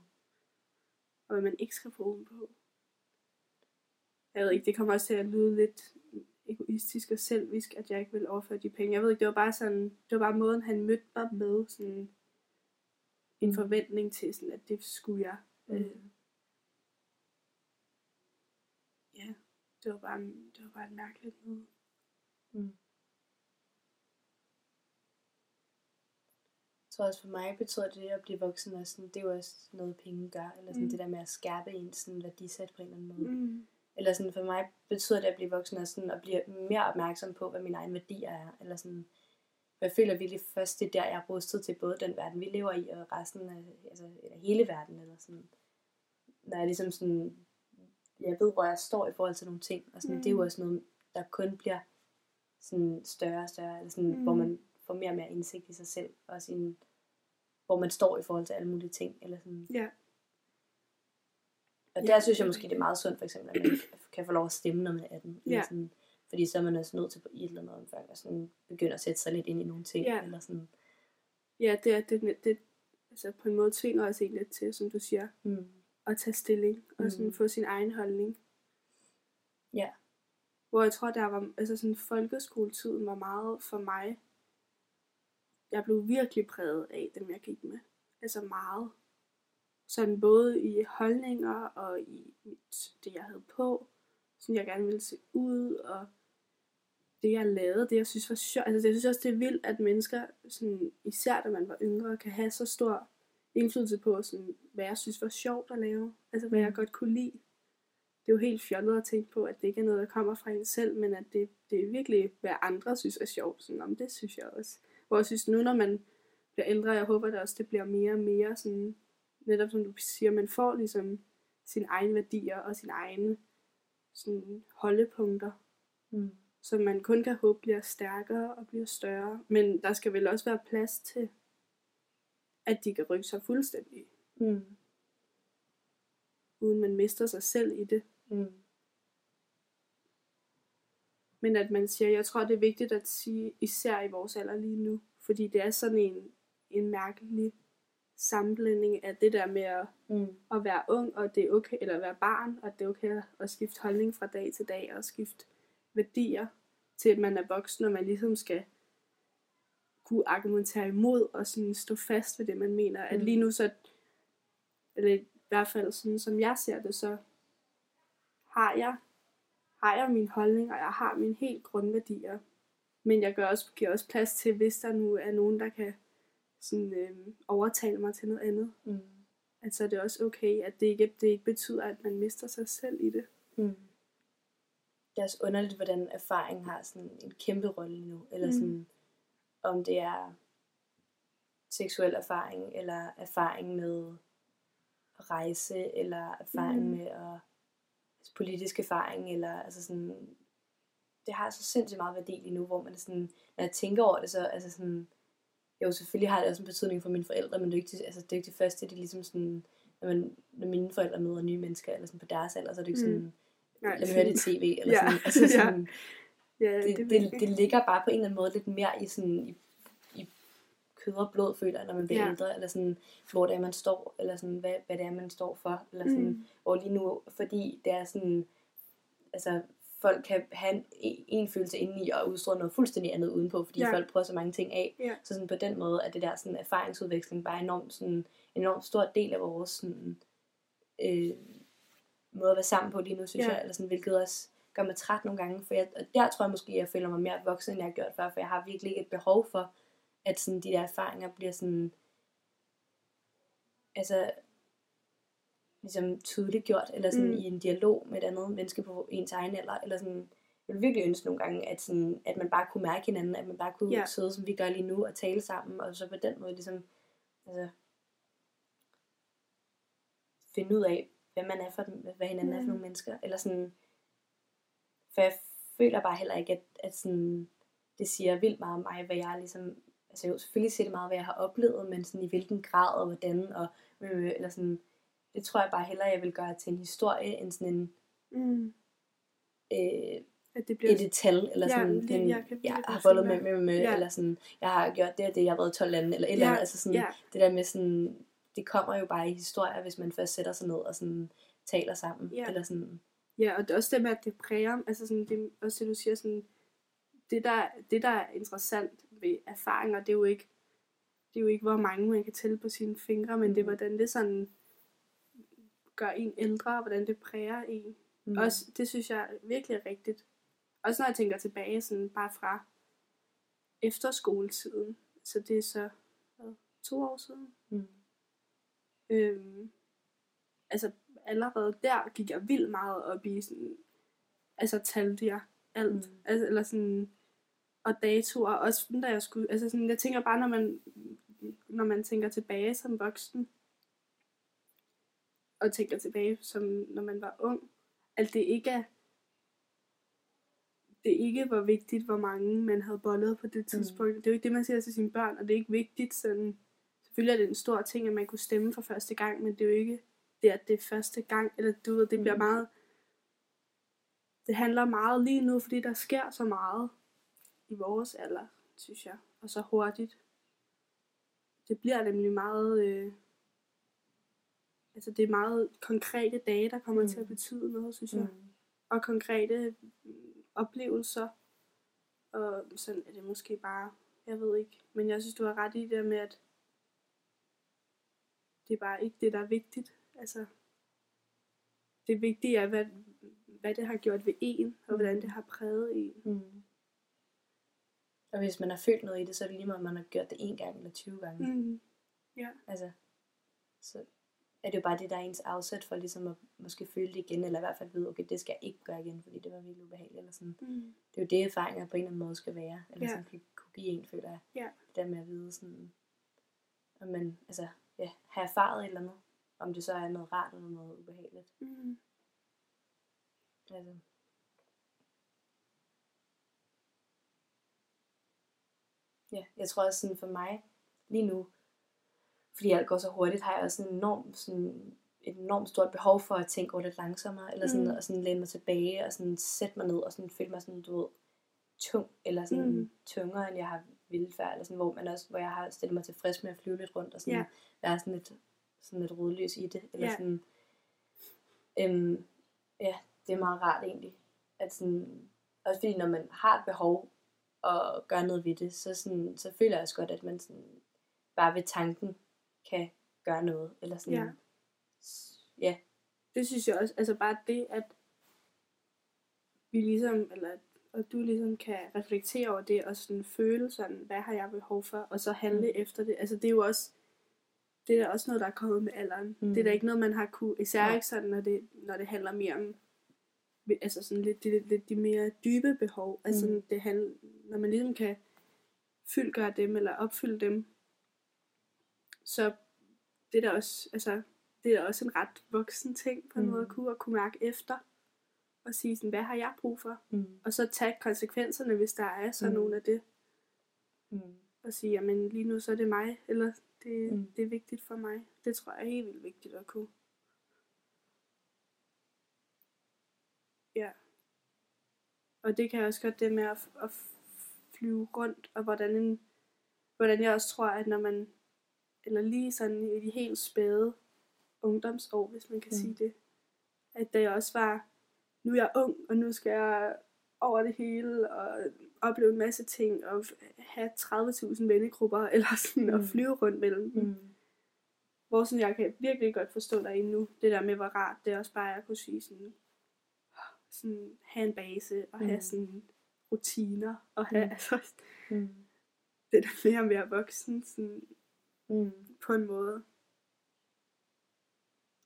og hvad man ikke skal bruge dem på. Jeg ved ikke, det kommer også til at lyde lidt egoistisk og selvisk, at jeg ikke vil overføre de penge. Jeg ved ikke, det var bare sådan, det var bare måden, han mødte mig med, sådan en Mm. forventning til, sådan, at det skulle jeg. Mm. Øh, ja, det var bare, det var bare et mærkeligt noget. Mm. Tror også for mig betyder det at blive voksen også sådan, det er jo også noget penge gør, eller sådan Mm. det der med at skærpe ens sådan værdisæt på en eller anden måde. Mm. Eller sådan for mig betyder det at blive voksen også sådan at blive mere opmærksom på, hvad mine egne værdier er. Eller sådan, jeg føler virkelig først, det er der, jeg er rustet til både den verden, vi lever i, og resten af, altså, eller hele verden. Eller sådan, når jeg ligesom sådan, jeg ved, hvor jeg står i forhold til nogle ting. Og sådan, mm. det er jo Mm. også noget, der kun bliver sådan større og større. Eller sådan. Mm. hvor man får mere og mere indsigt i sig selv. Og sin, hvor man står i forhold til alle mulige ting. Eller sådan. Ja. Og Ja, der synes det jeg måske, det er meget sundt, for eksempel, at man kan få lov at stemme, når man er 18. Eller Ja. sådan, fordi så er man også nødt til på et eller andet omfang at sådan begynde at sætte sig lidt ind i nogle ting. Ja. Eller sådan. Ja, det er det, det, altså på en måde tvinger os egentlig lidt til, som du siger, Mm. at tage stilling og sådan Mm. få sin egen holdning. Ja. Hvor jeg tror, der var, altså sådan folkeskoletiden var meget for mig. Jeg blev virkelig præget af dem, jeg gik med. Altså meget. Sådan både i holdninger og i mit, det, jeg havde på. Sådan jeg gerne ville se ud, og det, jeg lavede, det, jeg synes var sjovt. Altså, jeg synes også, det er vildt, at mennesker, sådan, især da man var yngre, kan have så stor indflydelse på, sådan, hvad jeg synes var sjovt at lave. Altså, hvad jeg Mm. godt kunne lide. Det er jo helt fjollet at tænke på, at det ikke er noget, der kommer fra en selv, men at det, det er virkelig, hvad andre synes er sjovt. Sådan, om det synes jeg også. Hvor jeg synes, nu når man bliver ældre, jeg håber det også, det bliver mere og mere sådan, netop som du siger, man får ligesom sine egne værdier og sine egne sådan, holdepunkter Mm. som man kun kan håbe bliver stærkere og bliver større. Men der skal vel også være plads til, at de kan rykke sig fuldstændig, Mm. uden man mister sig selv i det. Mm. Men at man siger, jeg tror det er vigtigt at sige, især i vores alder lige nu, fordi det er sådan en, en mærkelig sammenblanding af det der med at, Mm. at være ung, og det er okay, eller at være barn, og det er okay at skifte holdning fra dag til dag, og skifte værdier, til at man er voksen, og man ligesom skal kunne argumentere imod, og sådan stå fast ved det, man mener. At Mm. lige nu så, eller i hvert fald sådan som jeg ser det, så har jeg, har jeg min holdning, og jeg har mine helt grundværdier. Men jeg gør også, giver også plads til, hvis der nu er nogen, der kan sådan, øh, overtale mig til noget andet. Mm. At så er det også okay, at det ikke, det ikke betyder, at man mister sig selv i det. Mm. Det er også underligt, hvordan erfaring har sådan en kæmpe rolle nu. Eller Mm. sådan, om det er seksuel erfaring, eller erfaring med rejse, eller erfaring Mm. med at altså politisk erfaring, eller altså sådan, det har så sindssygt meget værdi lige nu, hvor man er sådan, når jeg tænker over det, så altså sådan, jo selvfølgelig har det også en betydning for mine forældre, men det er ikke det, altså, det, er ikke det første, det er ligesom sådan, når, man, når mine forældre møder nye mennesker, eller sådan på deres alder, så er det ikke Mm. sådan, Nej, lad mig høre det tv, eller Ja, sådan, altså ja. sådan, Ja, det, det, det, det, ligger bare på en eller anden måde lidt mere i sådan, i kød og blod, føler jeg, når man bliver Ja. ældre, eller sådan, hvor det er, man står, eller sådan, hvad, hvad det er, man står for, eller sådan, Mm. hvor lige nu, fordi det er sådan, altså, folk kan have en, en følelse indeni og udstråle noget fuldstændig andet udenpå, fordi Ja. folk prøver så mange ting af. Ja. Så sådan på den måde er det der sådan erfaringsudveksling bare enormt sådan, en enormt stor del af vores sådan, øh, måde at være sammen på lige nu, synes ja. jeg, eller sådan, hvilket også gør mig træt nogle gange, for jeg, og der tror jeg måske, at jeg føler mig mere voksen, end jeg har gjort før, for jeg har virkelig ikke et behov for, at sådan, de der erfaringer bliver sådan, altså, ligesom tydeligt gjort, eller sådan Mm. i en dialog med et andet menneske på ens egen alder, eller sådan, jeg vil virkelig ønske nogle gange, at, sådan, at man bare kunne mærke hinanden, at man bare kunne Ja. sidde, som vi gør lige nu, og tale sammen, og så på den måde ligesom, altså, finde ud af, hvad man er for, hvad hinanden mm. er for Mm. nogle mennesker, eller sådan, for jeg føler bare heller ikke, at, at sådan, det siger vildt meget om mig, hvad jeg ligesom, altså jo, selvfølgelig siger det meget, hvad jeg har oplevet, men sådan i hvilken grad og hvordan, og, øh, eller sådan, det tror jeg bare hellere, jeg vil gøre til en historie, end sådan en, Mm. øh, At det bliver... et detal, eller Ja, sådan, det- den, jeg kan jeg har bollet med, med, med, Ja. eller sådan, jeg har gjort det og det, jeg har været i 12 lande, eller et eller Ja, andet, altså sådan, ja. det der med sådan, det kommer jo bare i historier, hvis man først sætter sig ned og sådan, taler sammen, Ja. eller sådan, Ja, og det er også det med, at det præger, altså sådan, det også det, du siger, sådan, det der, det der er interessant ved erfaringer, det er jo ikke, det er jo ikke, hvor mange man kan tælle på sine fingre, men det er, Mhm. hvordan det sådan gør en ældre, og hvordan det præger en. mm. Mm. Også, det synes jeg er virkelig rigtigt. Også når jeg tænker tilbage, sådan bare fra efterskoletiden, så det er så hvad, to år siden. Mm. Øhm, altså allerede der gik jeg vildt meget op i sådan, altså talte jeg alt, Mm. mm. altså, eller sådan, og datoer, også da jeg skulle, altså sådan, jeg tænker bare, når man, når man tænker tilbage som voksen, og tænker tilbage som, når man var ung, at det ikke er, det ikke var vigtigt, hvor mange man havde bollet på det tidspunkt. Mm. Det er jo ikke det, man siger til sine børn, og det er ikke vigtigt sådan, selvfølgelig er det en stor ting, at man kunne stemme for første gang, men det er jo ikke det, at det er første gang, eller du ved, det bliver Mm. meget, det handler meget lige nu, fordi der sker så meget i vores alder, synes jeg, og så hurtigt. Det bliver nemlig meget, øh, altså det er meget konkrete dage, der kommer mm. til at Mm. betyde noget, synes jeg. Mm. Og konkrete mm, oplevelser. Og sådan er det måske bare, jeg ved ikke. Men jeg synes, du har ret i det med, at det er bare ikke det, der er vigtigt. Altså, det vigtige er, hvad, hvad det har gjort ved en, og hvordan Mm. det har præget en. Mm. Og hvis man har følt noget i det, så er det lige meget, om man har gjort det en gang eller 20 gange. Mm. Altså, så er det jo bare det, der er ens afsæt for ligesom at måske føle det igen, eller i hvert fald vide, okay, det skal jeg ikke gøre igen, fordi det var virkelig ubehageligt. Eller sådan. Mm. Det er jo det, erfaringer på en eller anden måde skal være, eller Ja. ja. som kan kunne give en, føler jeg. Ja. Det der med at vide sådan, at man, altså, ja, have erfaret et eller andet, om det så er noget rart eller noget ubehageligt. Mm. Altså. Ja, jeg tror også sådan for mig lige nu, fordi alt går så hurtigt, har jeg også en enorm, sådan, et enormt stort behov for at tænke over lidt langsommere, eller sådan, Mm. og sådan læne mig tilbage, og sådan sætte mig ned, og sådan føle mig sådan, du ved, tung, eller sådan Mm. tungere, end jeg har ville før, eller sådan, hvor, man også, hvor jeg har stillet mig tilfreds med at flyve lidt rundt, og sådan, Ja. være sådan lidt, sådan lidt rodløs i det, eller Ja. sådan, øhm, ja, det er meget rart egentlig, at sådan, også fordi når man har et behov, og gøre noget ved det, så, sådan, så føler jeg også godt, at man sådan, bare ved tanken kan gøre noget. Eller sådan, Ja. ja. Det synes jeg også, altså bare det, at vi ligesom, eller at og du ligesom kan reflektere over det, og sådan føle sådan, hvad har jeg behov for, og så handle Mm. efter det. Altså det er jo også, det er da også noget, der er kommet med alderen. Mm. Mm. Det er da ikke noget, man har kunne, især Nej. ikke sådan, når det, når det handler mere om, altså sådan lidt, lidt, lidt de mere dybe behov. Altså Mm. det handler, når man ligesom kan fyldgøre dem, eller opfylde dem, så det er da også, altså, det er da også en ret voksen ting på en Mm. måde at kunne, at kunne mærke efter og sige sådan, hvad har jeg brug for? Mm. Og så tage konsekvenserne, hvis der er sådan Mm. nogle af det, Mm. og sige, jamen lige nu så er det mig, eller det, mm. det er vigtigt for mig. Det tror jeg er helt vildt vigtigt at kunne. Ja. Og det kan jeg også godt det med at, at flyve rundt, og hvordan, en, hvordan jeg også tror, at når man, eller lige sådan i de helt spæde ungdomsår, hvis man kan Mm. sige det, at da jeg også var, nu er jeg ung, og nu skal jeg over det hele, og opleve en masse ting, og have 30.000 vennegrupper, eller sådan, mm. Og flyve rundt mellem dem. Mm. Hvor sådan, jeg kan virkelig godt forstå dig nu, det der med, hvor rart det er også bare at kunne sige sådan, sådan have en base, og have Mm. sådan rutiner, og have Mm. altså, Mm. det der mere og mere voksen, sådan, Mm. på en måde.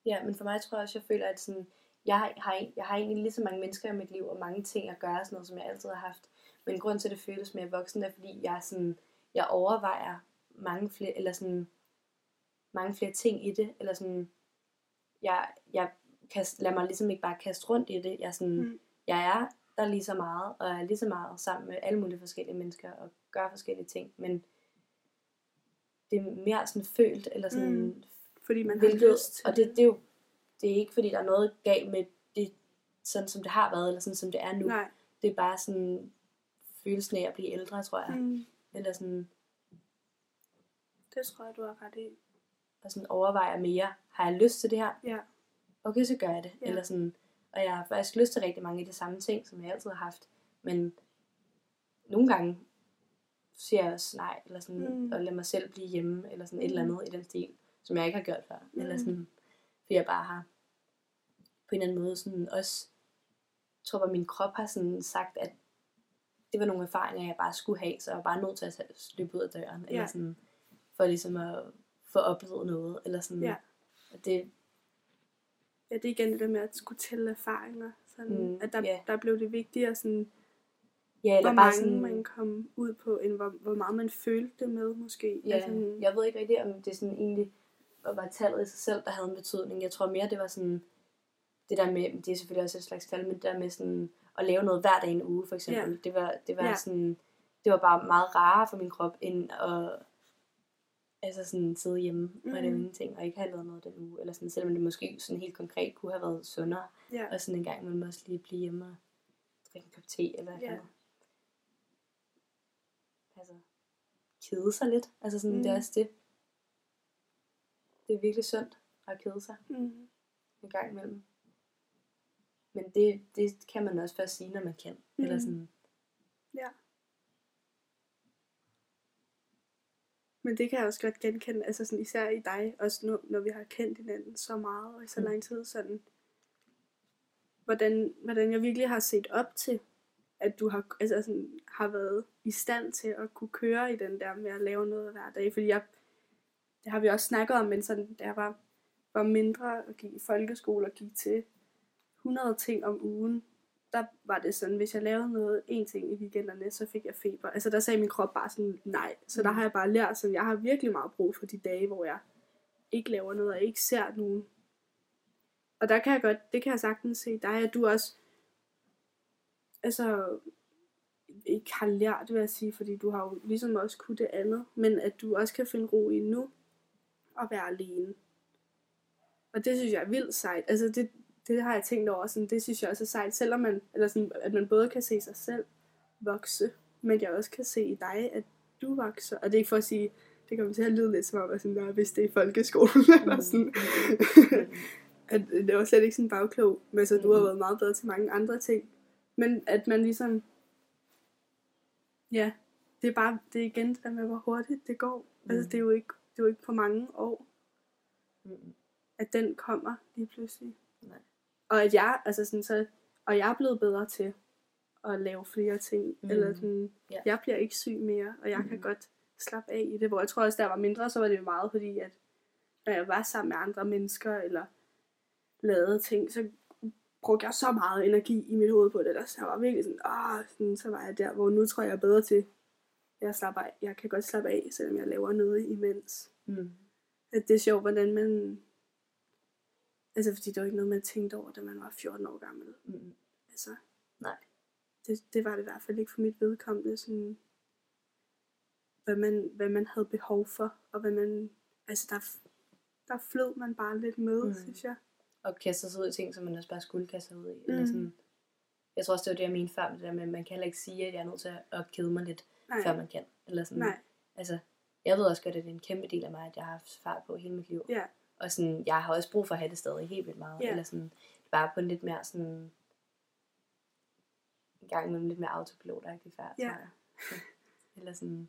Ja, men for mig tror jeg også, jeg føler, at sådan, jeg, har, jeg har egentlig lige så mange mennesker i mit liv, og mange ting at gøre, sådan noget, som jeg altid har haft. Men grund til, at det føles mere voksen, er, fordi jeg, sådan, jeg overvejer mange flere, eller sådan, mange flere ting i det, eller sådan, jeg, jeg kan, lader mig ligesom ikke bare kaste rundt i det. Jeg, sådan, Mm. jeg er der lige så meget, og er lige så meget sammen med alle mulige forskellige mennesker, og gør forskellige ting, men det er mere sådan følt, eller sådan, Mm. Fordi man har Hvilket, lyst til og det, det er jo det er ikke fordi der er noget galt med det sådan som det har været eller sådan som det er nu. Nej. Det er bare sådan følelsen af at blive ældre, tror jeg. Mm. Eller sådan Det tror jeg, du har ret i. og sådan overvejer mere, har jeg lyst til det her? Ja. Okay, så gør jeg det. Ja. Eller sådan og jeg har faktisk lyst til rigtig mange af de samme ting, som jeg altid har haft, men nogle gange siger jeg også nej, eller sådan, Mm. og lader mig selv blive hjemme, eller sådan et eller Mm. andet i den stil, som jeg ikke har gjort før. Mm. Eller sådan, fordi jeg bare har på en eller anden måde sådan også, jeg tror bare min krop har sådan sagt, at det var nogle erfaringer, jeg bare skulle have, så jeg var bare nødt til at løbe ud af døren, eller Ja. sådan, for ligesom at få oplevet noget, eller sådan, Ja. og det, Ja, det er igen det der med at skulle tælle erfaringer. Sådan, Mm, at der, ja. der blev det vigtigere, sådan, ja, eller hvor bare mange sådan, man kom ud på, end hvor, hvor meget man følte det med, måske. Ja, Altså, jeg ved ikke rigtig, om det sådan egentlig var tallet i sig selv, der havde en betydning. Jeg tror mere, det var sådan, det der med, det er selvfølgelig også et slags tal, men det der med sådan, at lave noget hver dag i en uge, for eksempel. Ja. Det var, det var Ja. sådan, det var bare meget rarere for min krop, end at altså sådan sidde hjemme og lave ingenting, og ikke have lavet noget den uge. Eller sådan, selvom det måske sådan helt konkret kunne have været sundere. ja. Og sådan en gang, man må også lige blive hjemme og drikke en kop te, eller Ja. ja. Altså, kede sig lidt. Altså sådan, mm. det er Mm. også det. Det er virkelig sundt. og kede sig Mm. en gang imellem. Men det, det kan man også først sige, når man kan. Mm. Eller Mhm. sådan, Ja. Men det kan jeg også godt genkende, altså sådan især i dig, også nu, når vi har kendt hinanden så meget og i så Mm. lang tid, sådan, hvordan, hvordan jeg virkelig har set op til, at du har, altså sådan, har været i stand til at kunne køre i den der med at lave noget hver dag, fordi jeg, det har vi også snakket om, men sådan, da jeg var, var mindre og gik i folkeskole og gik til 100 ting om ugen, der var det sådan, hvis jeg lavede noget, en ting i weekenderne, så fik jeg feber. Altså der sagde min krop bare sådan nej. Så der Mm. har jeg bare lært, sådan, jeg har virkelig meget brug for de dage, hvor jeg ikke laver noget, og ikke ser nogen. Og der kan jeg godt, det kan jeg sagtens se dig, at du også, altså, ikke har lært, vil jeg sige, fordi du har jo ligesom også kunne det andet, men at du også kan finde ro i nu, og være alene. Og det synes jeg er vildt sejt. Altså det, det har jeg tænkt over, sådan, det synes jeg også er sejt, selvom man, eller sådan, at man både kan se sig selv vokse, men jeg også kan se i dig, at du vokser. Og det er ikke for at sige, det kommer til at lyde lidt som om, at sådan, "Nå, hvis det er i folkeskolen, eller sådan, at det var slet ikke sådan bagklog, men så du har Mhm. været meget bedre til mange andre ting. Men at man ligesom, ja, det er bare, det er igen det der med, hvor hurtigt det går. Mm. Altså det er jo ikke, det er jo ikke på mange år, Mm. at den kommer lige pludselig. Nej. Og at jeg, altså sådan, så, og jeg er blevet bedre til at lave flere ting, mm. Eller sådan, Ja. jeg bliver ikke syg mere, og jeg mm. kan godt slappe af i det, hvor jeg tror også, da jeg var mindre, så var det jo meget, fordi at når jeg var sammen med andre mennesker, eller lavede ting, så brugte jeg så meget energi i mit hoved på det, der så jeg var virkelig sådan, ah, sådan, så var jeg der, hvor nu tror jeg, jeg er bedre til, jeg, slapper af. jeg kan godt slappe af, selvom jeg laver noget imens. Mm. At det er sjovt, hvordan man, altså fordi det var ikke noget, man tænkte over, da man var 14 år gammel. Mm. Altså, Nej. det, det var det i hvert fald ikke for mit vedkommende, sådan, hvad man, hvad man havde behov for, og hvad man, altså der, der flød man bare lidt med, Mm. synes jeg. Og kaster sig ud i ting, som man også bare skulle kaste sig ud i. Eller Mm. sådan, jeg tror også, det var det, jeg mente før, med det der med, at man kan heller ikke sige, at jeg er nødt til at- at kede mig lidt, Nej, før man kan. Eller sådan, nej, Altså, jeg ved også godt, at det er en kæmpe del af mig, at jeg har haft fart på hele mit liv. ja, Og sådan, jeg har også brug for at have det stadig helt vildt meget. Ja. Eller sådan, bare på en lidt mere sådan, en gang imellem lidt mere autopilot-agtig fart, Ja. tror jeg. Så, eller sådan,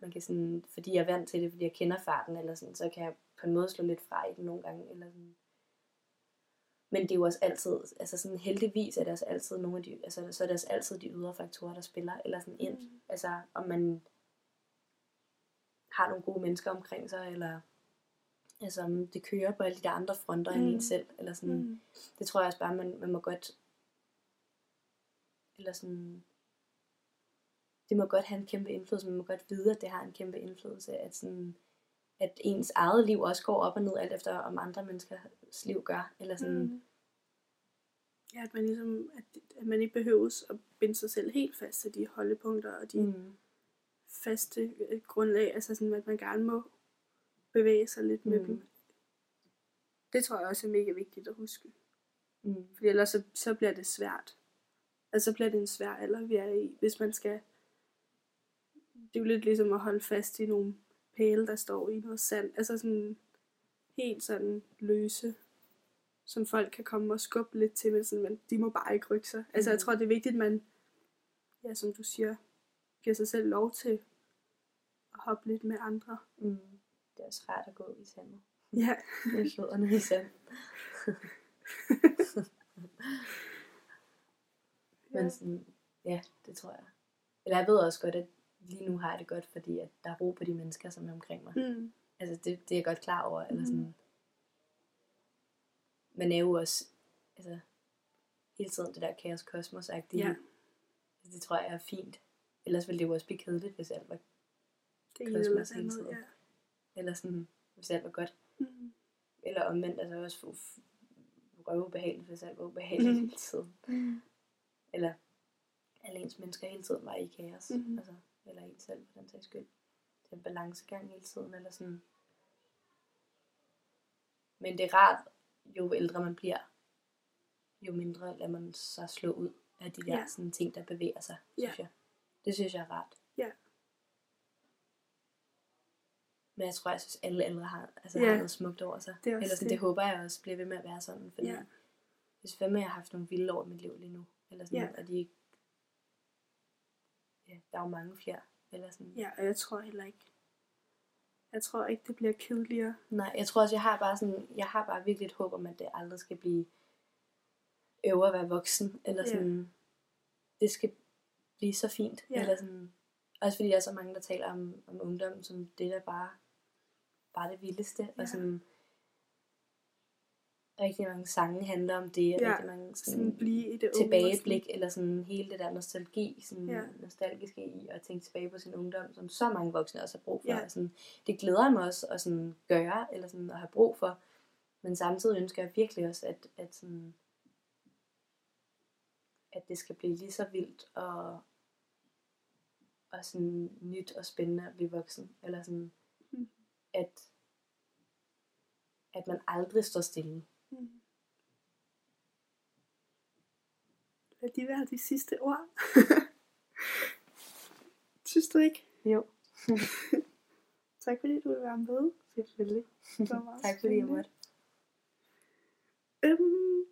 man kan sådan, fordi jeg er vant til det, fordi jeg kender farten, eller sådan, så kan jeg på en måde slå lidt fra i den nogle gange, eller sådan. Men det er jo også altid, altså sådan heldigvis er det også altid nogle af de, altså så er det også altid de ydre faktorer, der spiller, eller sådan ind. Mm. Altså om man har nogle gode mennesker omkring sig, eller altså det kører på alle de der andre fronter mm. end Mm. en selv, eller sådan. Mm. Mm. Det tror jeg også bare, man, man må godt, eller sådan, det må godt have en kæmpe indflydelse, man må godt vide, at det har en kæmpe indflydelse, at sådan, at ens eget liv også går op og ned, alt efter om andre menneskers liv gør, eller sådan, mm. Mm. Ja, at man ligesom, at, at man ikke behøves at binde sig selv helt fast til de holdepunkter og de mm. mm. faste grundlag, altså sådan, at man gerne må bevæge sig lidt med Mm. dem. Det tror jeg også er mega vigtigt at huske. Mm. Fordi ellers så, så bliver det svært. Altså så bliver det en svær alder, vi er i, hvis man skal... Det er jo lidt ligesom at holde fast i nogle pæle, der står i noget sand. Altså sådan helt sådan løse, som folk kan komme og skubbe lidt til, men, sådan, men de må bare ikke rykke sig. Altså jeg Mhm. tror, det er vigtigt, at man, ja, som du siger, giver sig selv lov til at hoppe lidt med andre. Mm. Det er også rart at gå i sandet. Ja. Med fødderne i sand. Men sådan, ja, det tror jeg. Eller jeg ved også godt, at lige nu har jeg det godt, fordi at der er ro på de mennesker, som er omkring mig. Mm. Altså, det, det er jeg godt klar over. Eller sådan. Man er jo også, altså, hele tiden det der kaos kosmos Ja. det, det tror jeg er fint. Ellers ville det jo også blive kedeligt, hvis alt var, Det Kosmos hele tiden. ja. Eller sådan, hvis alt var godt. Mm. Eller omvendt, altså også få røvebehageligt, hvis alt var ubehageligt Mhm. hele tiden. Mm. Eller alle ens mennesker hele tiden var i kaos. Mhm. Altså, eller en selv for den sags skyld. Det er en balancegang hele tiden, eller sådan. Men det er rart, jo ældre man bliver, jo mindre lader man sig slå ud af de der Ja. sådan, ting, der bevæger sig, Ja. synes jeg. Det synes jeg er rart. Ja. Men jeg tror, jeg synes, alle ældre har, altså, Ja. har noget smukt over sig. Det er Eller sådan, det. det håber jeg også bliver ved med at være sådan. Fordi Ja. synes fandme, jeg har haft nogle vilde år i mit liv lige nu. Eller sådan, Ja. og de ikke... Ja, der er jo mange flere. Eller sådan. Ja, og jeg tror heller ikke, jeg tror ikke, det bliver kedeligere. Nej, jeg tror også, jeg har bare sådan, jeg har bare virkelig et håb om, at det aldrig skal blive øve at være voksen, eller sådan, det skal blive så fint, Ja. eller sådan, også fordi der er så mange, der taler om, om ungdom, som det der bare, bare det vildeste, Ja. og sådan, rigtig mange sange handler om det, og Ja, rigtig mange sådan, Sådan blive i det tilbageblik, eller sådan hele det der nostalgi, sådan Ja. nostalgiske i at tænke tilbage på sin ungdom, som så mange voksne også har brug for. Ja. Ja. Sådan, det glæder mig også at sådan gøre, eller sådan at have brug for. Men samtidig ønsker jeg virkelig også, at, at, sådan, at det skal blive lige så vildt og, og sådan nyt og spændende at blive voksen. Eller sådan. At, at man aldrig står stille. Mm. Lad de være de sidste ord. Synes du ikke? Jo, Tak fordi du ville være med. selvfølgelig. Det var meget tak fordi jeg måtte. Øhm,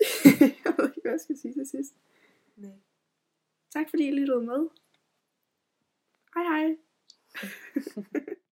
jeg ved ikke, hvad jeg skal sige til sidst. Nej. Tak fordi I lyttede med. Hej hej.